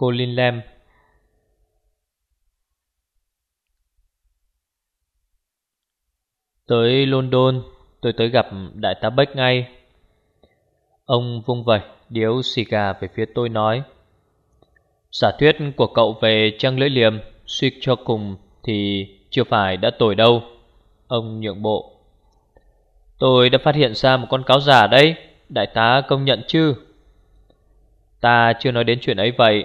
cô Linh Tới London, tôi tới gặp đại tá Bách ngay. Ông vung vẩy, điếu xì gà về phía tôi nói, Giả thuyết của cậu về trăng lưỡi liềm, Suy cho cùng thì chưa phải đã tồi đâu. Ông nhượng bộ, Tôi đã phát hiện ra một con cáo giả đấy, Đại tá công nhận chứ? Ta chưa nói đến chuyện ấy vậy.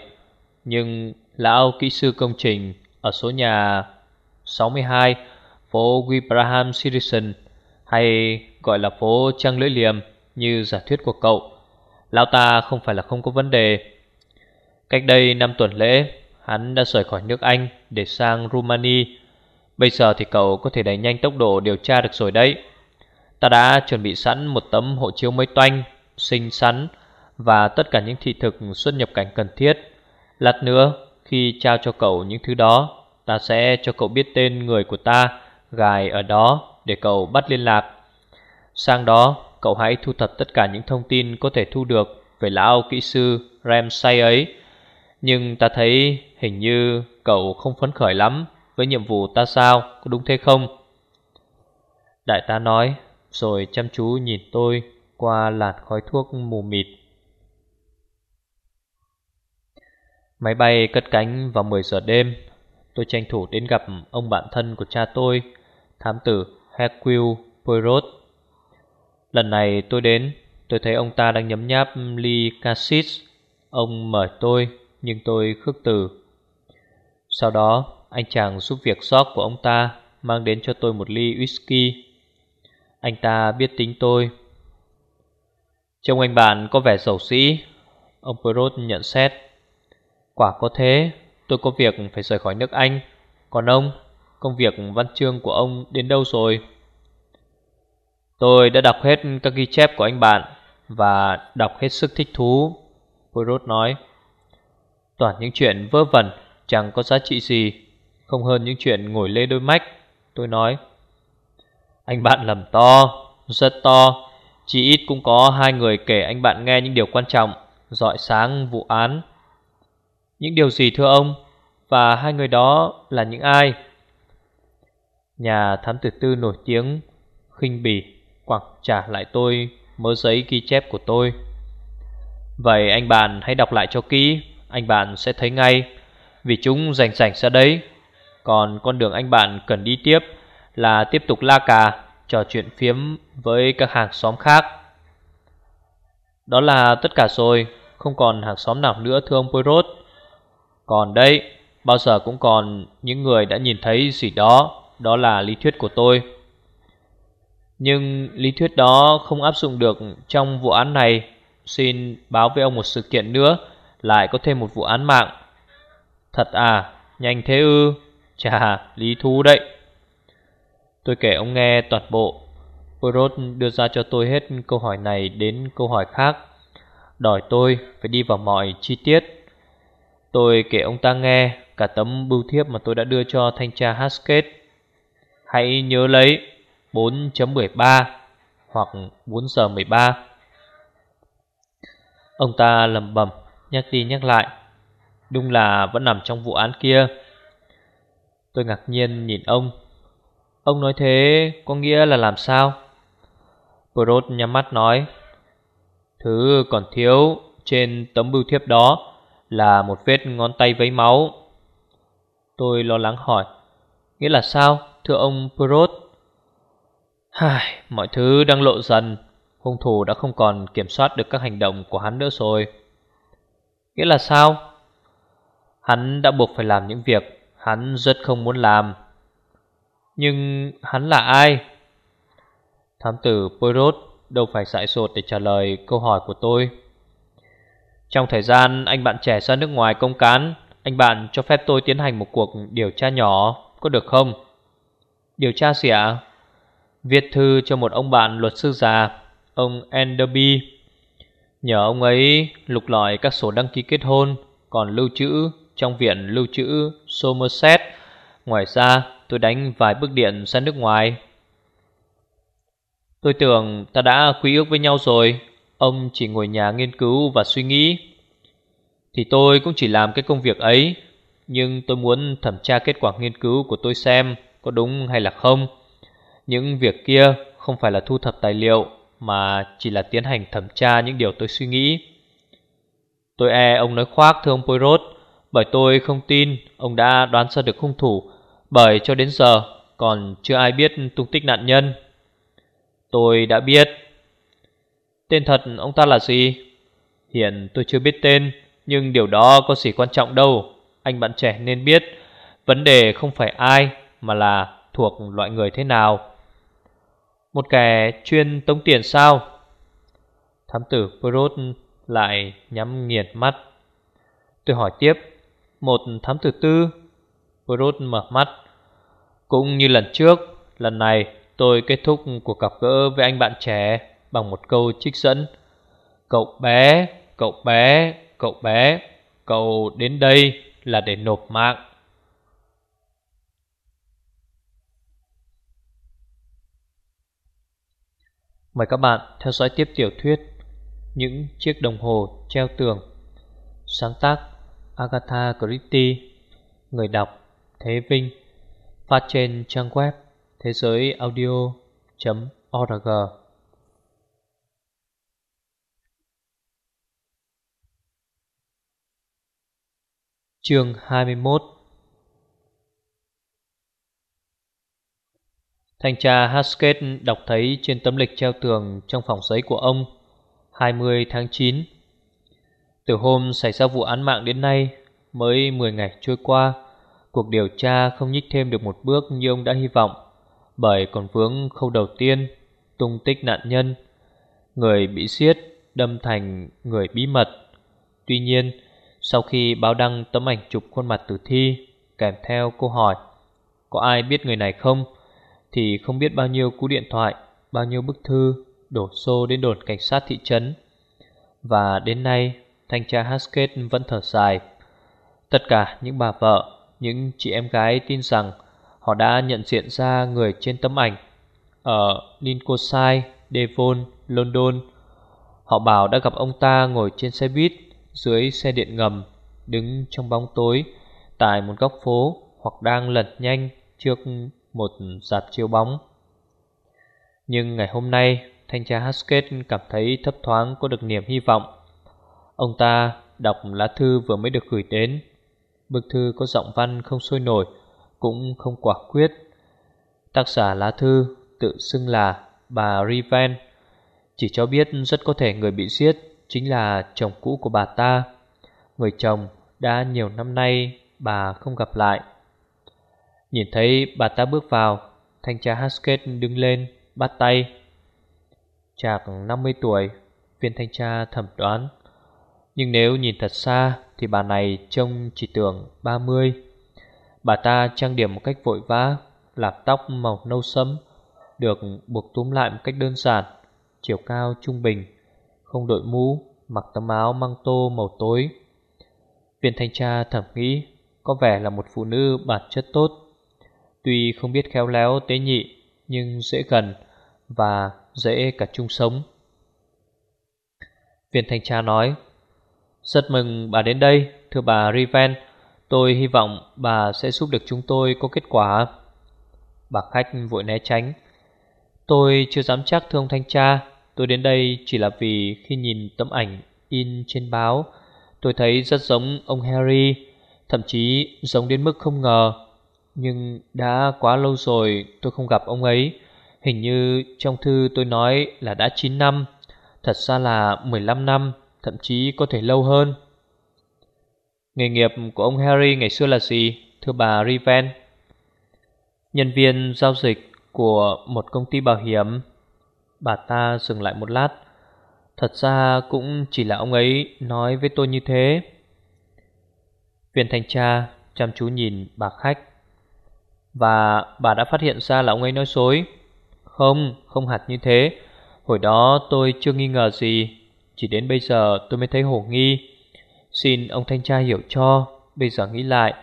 Nhưng lão kỹ sư công trình Ở số nhà 62 Phố Wibraham Citizen Hay gọi là phố Trăng Lưỡi Liềm Như giả thuyết của cậu, Lão ta không phải là không có vấn đề. Cách đây năm tuần lễ, Hắn đã rời khỏi nước Anh Để sang Rumani. Bây giờ thì cậu có thể đẩy nhanh tốc độ điều tra được rồi đấy. Ta đã chuẩn bị sẵn một tấm hộ chiếu mới toanh, Xinh xắn Và tất cả những thị thực xuất nhập cảnh cần thiết. Lát nữa khi trao cho cậu những thứ đó Ta sẽ cho cậu biết tên người của ta Gài ở đó để cậu bắt liên lạc. Sang đó cậu hãy thu thập tất cả những thông tin có thể thu được Về lão kỹ sư Ramsay ấy. Nhưng ta thấy hình như cậu không phấn khởi lắm Với nhiệm vụ ta sao, có đúng thế không? Đại tá nói Rồi chăm chú nhìn tôi qua làn khói thuốc mù mịt. Máy bay cất cánh vào 10 giờ đêm. Tôi tranh thủ đến gặp ông bạn thân của cha tôi, Thám tử Hercule Poirot. Lần này tôi đến, Tôi thấy ông ta đang nhấm nháp ly cassis. Ông mời tôi, Nhưng tôi khước từ. Sau đó, anh chàng giúp việc sóc của ông ta Mang đến cho tôi một ly whisky. Anh ta biết tính tôi. Trông anh bạn có vẻ giàu sĩ Ông Poirot nhận xét. Quả có thế, Tôi có việc phải rời khỏi nước Anh. Còn ông, Công việc văn chương của ông đến đâu rồi? Tôi đã đọc hết các ghi chép của anh bạn Và đọc hết sức thích thú, Poirot nói. Toàn những chuyện vớ vẩn Chẳng có giá trị gì, Không hơn những chuyện ngồi lê đôi mách, Tôi nói. Anh bạn lầm to, Rất to. Chỉ ít cũng có hai người kể anh bạn nghe những điều quan trọng, Dọi sáng vụ án những điều gì thưa ông? Và hai người đó là những ai? Nhà thám tử tư nổi tiếng khinh bỉ quẳng trả lại tôi mớ giấy ghi chép của tôi. Vậy anh bạn hãy đọc lại cho kỹ, Anh bạn sẽ thấy ngay, Vì chúng rành rành ra đấy. Còn con đường anh bạn cần đi tiếp Là tiếp tục la cà, Trò chuyện phiếm với các hàng xóm khác. Đó là tất cả rồi, Không còn hàng xóm nào nữa, thưa ông Poirot còn đây, bao giờ cũng còn những người đã nhìn thấy gì đó, đó là lý thuyết của tôi. Nhưng lý thuyết đó không áp dụng được trong vụ án này. Xin báo với ông một sự kiện nữa, lại có thêm một vụ án mạng. Thật à, nhanh thế ư? Chà, lý thú đấy. Tôi kể ông nghe toàn bộ. Poirot đưa ra cho tôi hết câu hỏi này đến câu hỏi khác. Đòi tôi phải đi vào mọi chi tiết Tôi kể ông ta nghe, cả tấm bưu thiếp mà tôi đã đưa cho thanh tra Haskett. Hãy nhớ lấy 4.13 hoặc 4 giờ 13. Ông ta lầm bầm nhắc đi nhắc lại. Đúng là vẫn nằm trong vụ án kia. Tôi ngạc nhiên nhìn ông. Ông nói thế có nghĩa là làm sao? Brod nhắm mắt nói. Thứ còn thiếu trên tấm bưu thiếp đó là một vết ngón tay vấy máu. Tôi lo lắng hỏi, nghĩa là sao, thưa ông Perot? Hài, mọi thứ đang lộ dần, hung thủ đã không còn kiểm soát được các hành động của hắn nữa rồi. Nghĩa là sao? Hắn đã buộc phải làm những việc hắn rất không muốn làm. Nhưng hắn là ai? Thám tử Poirot đâu phải dại sột để trả lời câu hỏi của tôi. Trong thời gian anh bạn trẻ ra nước ngoài công cán, Anh bạn cho phép tôi tiến hành một cuộc điều tra nhỏ, Có được không? Điều tra gì ạ? Viết thư cho một ông bạn luật sư già, Ông Enderby Nhờ ông ấy, lục lọi các sổ đăng ký kết hôn, Còn lưu trữ trong viện lưu trữ Somerset Ngoài ra, tôi đánh vài bước điện ra nước ngoài Tôi tưởng ta đã quy ước với nhau rồi Ông chỉ ngồi nhà nghiên cứu và suy nghĩ. Thì tôi cũng chỉ làm cái công việc ấy, Nhưng tôi muốn thẩm tra kết quả nghiên cứu của tôi xem Có đúng hay là không. Những việc kia không phải là thu thập tài liệu, Mà chỉ là tiến hành thẩm tra những điều tôi suy nghĩ. Tôi e ông nói khoác, thưa ông Poirot, Bởi tôi không tin ông đã đoán ra được hung thủ, Bởi cho đến giờ còn chưa ai biết tung tích nạn nhân. Tôi đã biết Tên thật ông ta là gì? Hiện tôi chưa biết tên, Nhưng điều đó có gì quan trọng đâu. Anh bạn trẻ nên biết, Vấn đề không phải ai Mà là thuộc loại người thế nào. Một kẻ chuyên tống tiền sao? Thám tử Perot lại nhắm nghiệt mắt. Tôi hỏi tiếp, Một thám tử tư? Perot mở mắt. Cũng như lần trước, Lần này tôi kết thúc cuộc gặp gỡ với anh bạn trẻ. Bằng một câu trích dẫn. Cậu bé, cậu bé, cậu bé Cậu đến đây là để nộp mạng. Mời các bạn theo dõi tiếp tiểu thuyết Những chiếc đồng hồ treo tường. Sáng tác Agatha Christie. Người đọc Thế Vinh. Phát trên trang web thế giới audio.org Chương 21 Thanh tra Haskett đọc thấy trên tấm lịch treo tường trong phòng giấy của ông 20 tháng 9 Từ hôm xảy ra vụ án mạng đến nay, mới 10 ngày trôi qua, Cuộc điều tra không nhích thêm được một bước như ông đã hy vọng, Bởi còn vướng khâu đầu tiên, Tung tích nạn nhân, Người bị giết đâm thành người bí mật. Tuy nhiên sau khi báo đăng tấm ảnh chụp khuôn mặt tử thi Kèm theo câu hỏi Có ai biết người này không? Thì không biết bao nhiêu cú điện thoại Bao nhiêu bức thư Đổ xô đến đồn cảnh sát thị trấn. Và đến nay Thanh tra Haskett vẫn thở dài. Tất cả những bà vợ Những chị em gái tin rằng Họ đã nhận diện ra người trên tấm ảnh Ở Lincolnshire, Devon, London. Họ bảo đã gặp ông ta ngồi trên xe buýt dưới xe điện ngầm đứng trong bóng tối tại một góc phố hoặc đang lật nhanh trước một dạp chiếu bóng. Nhưng ngày hôm nay, thanh tra Haskett cảm thấy thấp thoáng có được niềm hy vọng. Ông ta đọc lá thư vừa mới được gửi đến. Bức thư có giọng văn không sôi nổi, cũng không quả quyết. Tác giả lá thư tự xưng là bà Riven, chỉ cho biết rất có thể người bị giết chính là chồng cũ của bà ta. Người chồng đã nhiều năm nay bà không gặp lại. Nhìn thấy bà ta bước vào, thanh tra Haskett đứng lên, bắt tay. Chạc 50 tuổi, viên thanh tra thẩm đoán. Nhưng nếu nhìn thật xa thì bà này trông chỉ tưởng 30. Bà ta trang điểm một cách vội vã, lạp tóc màu nâu sẫm, được buộc túm lại một cách đơn giản, chiều cao trung bình không đội mũ, mặc tấm áo măng tô màu tối. Viên thanh tra thẩm nghĩ có vẻ là một phụ nữ bản chất tốt. Tuy không biết khéo léo tế nhị, nhưng dễ gần và dễ cả chung sống. Viên thanh tra nói, Rất mừng bà đến đây, thưa bà Riven. Tôi hy vọng bà sẽ giúp được chúng tôi có kết quả. Bà khách vội né tránh. Tôi chưa dám chắc thưa ông thanh tra Tôi đến đây chỉ là vì khi nhìn tấm ảnh in trên báo, Tôi thấy rất giống ông Harry, Thậm chí giống đến mức không ngờ. Nhưng đã quá lâu rồi tôi không gặp ông ấy. Hình như trong thư tôi nói là đã 9 năm, Thật ra là 15 năm, Thậm chí có thể lâu hơn. Nghề nghiệp của ông Harry ngày xưa là gì? Thưa bà Riven? Nhân viên giao dịch của một công ty bảo hiểm. Bà ta dừng lại một lát. Thật ra cũng chỉ là ông ấy nói với tôi như thế. Viên thanh tra chăm chú nhìn bà khách. Và bà đã phát hiện ra là ông ấy nói dối. Không, không hạt như thế. Hồi đó tôi chưa nghi ngờ gì. Chỉ đến bây giờ tôi mới thấy hổ nghi. Xin ông thanh tra hiểu cho. Bây giờ nghĩ lại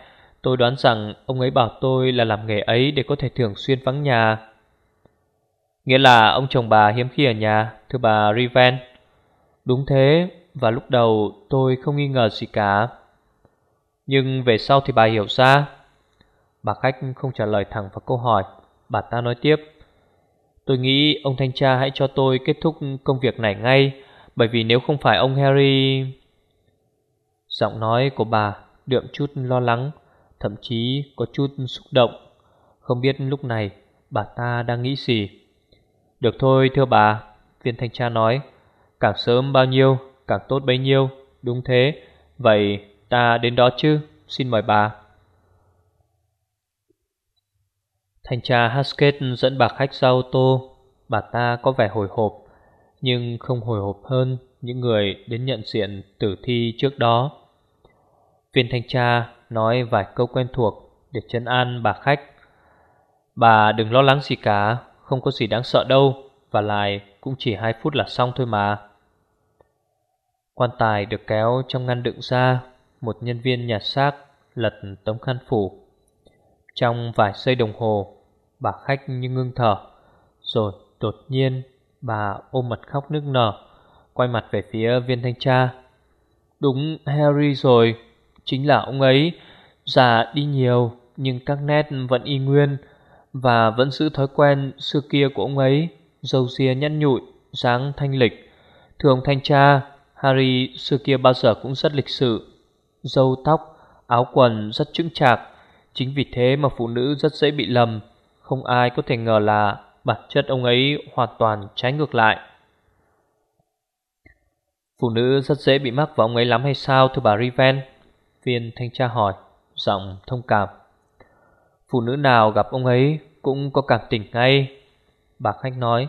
Tôi đoán rằng ông ấy bảo tôi là làm nghề ấy Để có thể thường xuyên vắng nhà. Nghĩa là ông chồng bà hiếm khi ở nhà, Thưa bà Riven. Đúng thế, Và lúc đầu tôi không nghi ngờ gì cả. Nhưng về sau thì bà hiểu ra. Bà khách không trả lời thẳng vào câu hỏi, Bà ta nói tiếp. Tôi nghĩ ông thanh tra hãy cho tôi kết thúc công việc này ngay, Bởi vì nếu không phải ông Harry Giọng nói của bà đượm chút lo lắng, Thậm chí có chút xúc động. Không biết lúc này bà ta đang nghĩ gì. Được thôi, thưa bà. Viên thanh tra nói, Càng sớm bao nhiêu, càng tốt bấy nhiêu. Đúng thế. Vậy ta đến đó chứ? Xin mời bà. Thanh tra Haskett dẫn bà khách ra ô tô. Bà ta có vẻ hồi hộp, Nhưng không hồi hộp hơn Những người đến nhận diện tử thi trước đó. Viên thanh tra nói vài câu quen thuộc Để chân an bà khách. Bà đừng lo lắng gì cả. Không có gì đáng sợ đâu, Và lại cũng chỉ 2 phút là xong thôi mà. Quan tài được kéo trong ngăn đựng ra, Một nhân viên nhà xác lật tấm khăn phủ. Trong vài giây đồng hồ, Bà khách như ngưng thở, Rồi đột nhiên bà ôm mặt khóc nức nở, Quay mặt về phía viên thanh tra. Đúng Harry rồi, Chính là ông ấy. Già đi nhiều, Nhưng các nét vẫn y nguyên. Và vẫn giữ thói quen xưa kia của ông ấy râu ria nhăn nhụi, dáng thanh lịch. Thường thanh tra, Harry xưa kia bao giờ cũng rất lịch sự. Râu tóc, Áo quần rất chững chạc, Chính vì thế mà phụ nữ rất dễ bị lầm, Không ai có thể ngờ là Bản chất ông ấy hoàn toàn trái ngược lại. Phụ nữ rất dễ bị mắc vào ông ấy lắm hay sao, thưa bà Riven? Viên thanh tra hỏi, Giọng thông cảm. Phụ nữ nào gặp ông ấy Cũng có cảm tình ngay. Bà khách nói,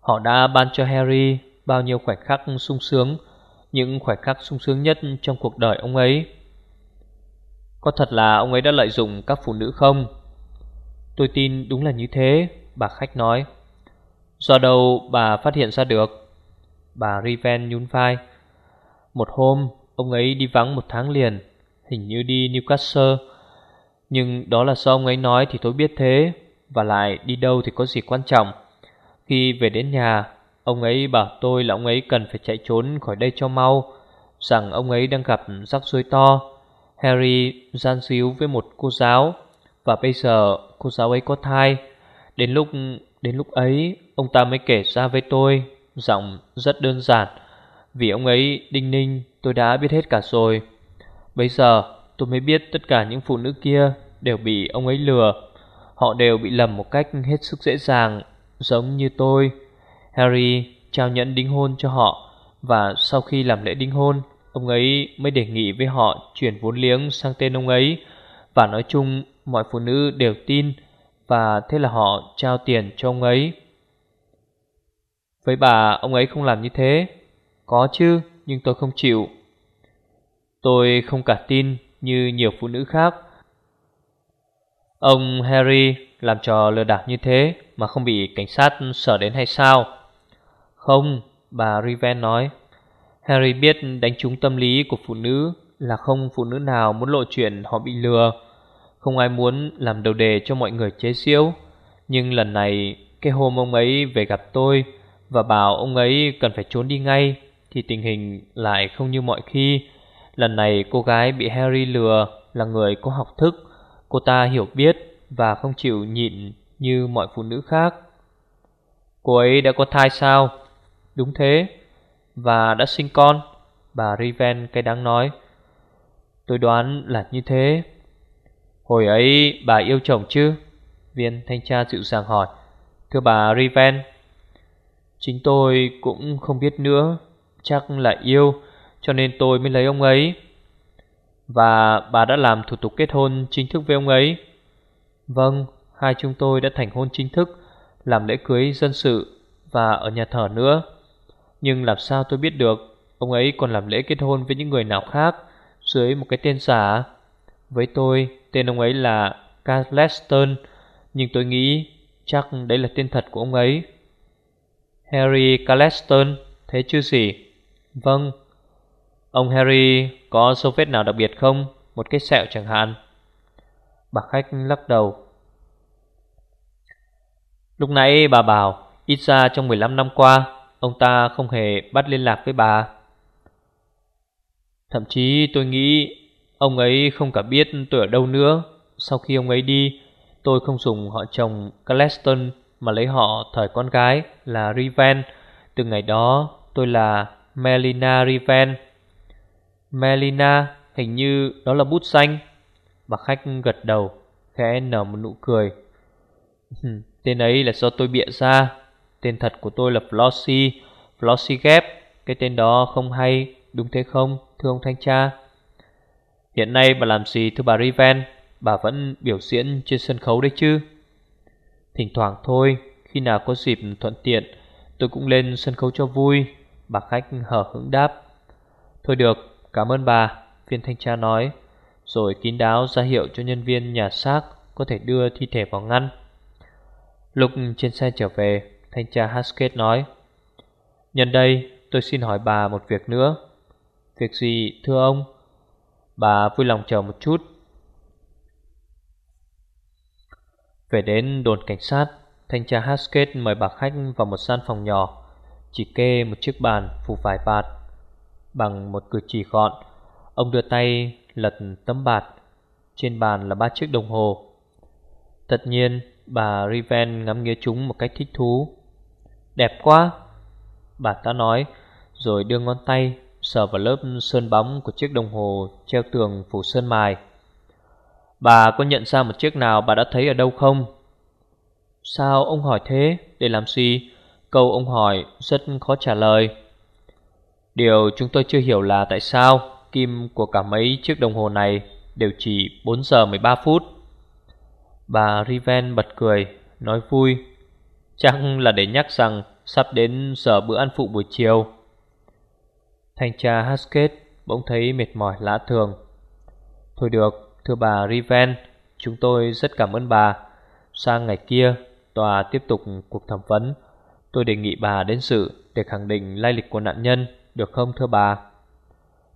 Họ đã ban cho Harry Bao nhiêu khoảnh khắc sung sướng, Những khoảnh khắc sung sướng nhất trong cuộc đời ông ấy. Có thật là ông ấy đã lợi dụng các phụ nữ không? Tôi tin đúng là như thế, Bà khách nói. Do đâu bà phát hiện ra được? Bà Riven nhún vai. Một hôm, Ông ấy đi vắng một tháng liền, Hình như đi Newcastle. Nhưng đó là do ông ấy nói thì tôi biết thế, Và lại đi đâu thì có gì quan trọng. Khi về đến nhà, Ông ấy bảo tôi là ông ấy cần phải chạy trốn khỏi đây cho mau, Rằng ông ấy đang gặp rắc rối to. Harry gian xíu với một cô giáo, Và bây giờ cô giáo ấy có thai. Đến lúc đến lúc ấy, Ông ta mới kể ra với tôi, Giọng rất đơn giản. Vì ông ấy đinh ninh, tôi đã biết hết cả rồi. Bây giờ tôi mới biết tất cả những phụ nữ kia đều bị ông ấy lừa. Họ đều bị lầm một cách hết sức dễ dàng, Giống như tôi. Harry trao nhẫn đính hôn cho họ, Và sau khi làm lễ đính hôn, Ông ấy mới đề nghị với họ chuyển vốn liếng sang tên ông ấy. Và nói chung, mọi phụ nữ đều tin, Và thế là họ trao tiền cho ông ấy. Với bà, ông ấy không làm như thế. Có chứ, nhưng tôi không chịu. Tôi không cả tin như nhiều phụ nữ khác. Ông Harry làm trò lừa đảo như thế Mà không bị cảnh sát sở đến hay sao? Không, bà Riven nói. Harry biết đánh trúng tâm lý của phụ nữ Là không phụ nữ nào muốn lộ chuyện họ bị lừa. Không ai muốn làm đầu đề cho mọi người chế giễu. Nhưng lần này cái hôm ông ấy về gặp tôi Và bảo ông ấy cần phải trốn đi ngay Thì tình hình lại không như mọi khi Lần này cô gái bị Harry lừa là người có học thức. Cô ta hiểu biết và không chịu nhịn như mọi phụ nữ khác. Cô ấy đã có thai sao? Đúng thế. Và đã sinh con, Bà Riven cay đắng nói. Tôi đoán là như thế. Hồi ấy bà yêu chồng chứ? Viên thanh tra dịu dàng hỏi. Thưa bà Riven, Chính tôi cũng không biết nữa. Chắc là yêu cho nên tôi mới lấy ông ấy. Và bà đã làm thủ tục kết hôn chính thức với ông ấy. Vâng, hai chúng tôi đã thành hôn chính thức Làm lễ cưới dân sự Và ở nhà thờ nữa. Nhưng làm sao tôi biết được Ông ấy còn làm lễ kết hôn với những người nào khác Dưới một cái tên giả? Với tôi tên ông ấy là Carleston Nhưng tôi nghĩ chắc đấy là tên thật của ông ấy. Harry Carleston Thế chứ gì? Vâng Ông Harry có dấu vết nào đặc biệt không? Một cái sẹo chẳng hạn. Bà khách lắc đầu. Lúc nãy bà bảo, Ít ra trong 15 năm qua, Ông ta không hề bắt liên lạc với bà. Thậm chí tôi nghĩ Ông ấy không cả biết tôi ở đâu nữa. Sau khi ông ấy đi, Tôi không dùng họ chồng Caleston Mà lấy họ thời con gái là Riven. Từ ngày đó, tôi là Melina Riven. Melina, hình như đó là bút xanh. Bà khách gật đầu, Khẽ nở một nụ cười. Tên ấy là do tôi bịa ra. Tên thật của tôi là Flossie Flossie Gap Cái tên đó không hay, Đúng thế không, thưa ông thanh tra? Hiện nay bà làm gì, thưa bà Riven? Bà vẫn biểu diễn trên sân khấu đấy chứ? Thỉnh thoảng thôi, Khi nào có dịp thuận tiện, Tôi cũng lên sân khấu cho vui. Bà khách hở hững đáp. Thôi được cảm ơn bà Viên thanh tra nói, Rồi kín đáo ra hiệu cho nhân viên nhà xác Có thể đưa thi thể vào ngăn. Lúc trên xe trở về, Thanh tra Haskett nói, Nhân đây, tôi xin hỏi bà một việc nữa. Việc gì, thưa ông? Bà vui lòng chờ một chút. Về đến đồn cảnh sát, Thanh tra Haskett mời bà khách vào một gian phòng nhỏ, Chỉ kê một chiếc bàn phủ vải bạt Bằng một cử chỉ gọn Ông đưa tay lật tấm bạt Trên bàn là ba chiếc đồng hồ Tất nhiên, bà Riven ngắm nghía chúng một cách thích thú Đẹp quá, Bà ta nói, Rồi đưa ngón tay Sờ vào lớp sơn bóng của chiếc đồng hồ Treo tường phủ sơn mài Bà có nhận ra một chiếc nào bà đã thấy ở đâu không? Sao ông hỏi thế? Để làm gì? Câu ông hỏi rất khó trả lời Điều chúng tôi chưa hiểu là tại sao Kim của cả mấy chiếc đồng hồ này Đều chỉ 4 giờ 13 phút. Bà Riven bật cười, Nói vui. Chắc là để nhắc rằng Sắp đến giờ bữa ăn phụ buổi chiều. Thanh tra Haskett Bỗng thấy mệt mỏi lạ thường. Thôi được, Thưa bà Riven, Chúng tôi rất cảm ơn bà. Sang ngày kia, Tòa tiếp tục cuộc thẩm vấn. Tôi đề nghị bà đến sự Để khẳng định lai lịch của nạn nhân. Được không, thưa bà?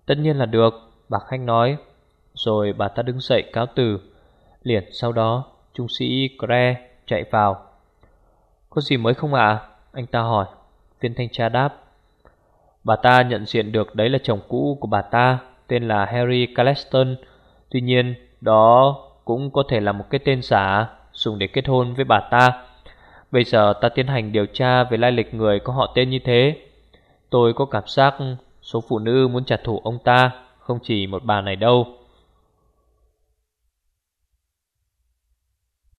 Tất nhiên là được, Bà Khanh nói. Rồi bà ta đứng dậy cáo từ. Liền sau đó, Trung sĩ Cre chạy vào. Có gì mới không ạ? Anh ta hỏi. Viên thanh tra đáp. Bà ta nhận diện được đấy là chồng cũ của bà ta, Tên là Harry Caleston Tuy nhiên, đó cũng có thể là một cái tên giả Dùng để kết hôn với bà ta. Bây giờ ta tiến hành điều tra về lai lịch người có họ tên như thế. Tôi có cảm giác số phụ nữ muốn trả thù ông ta Không chỉ một bà này đâu.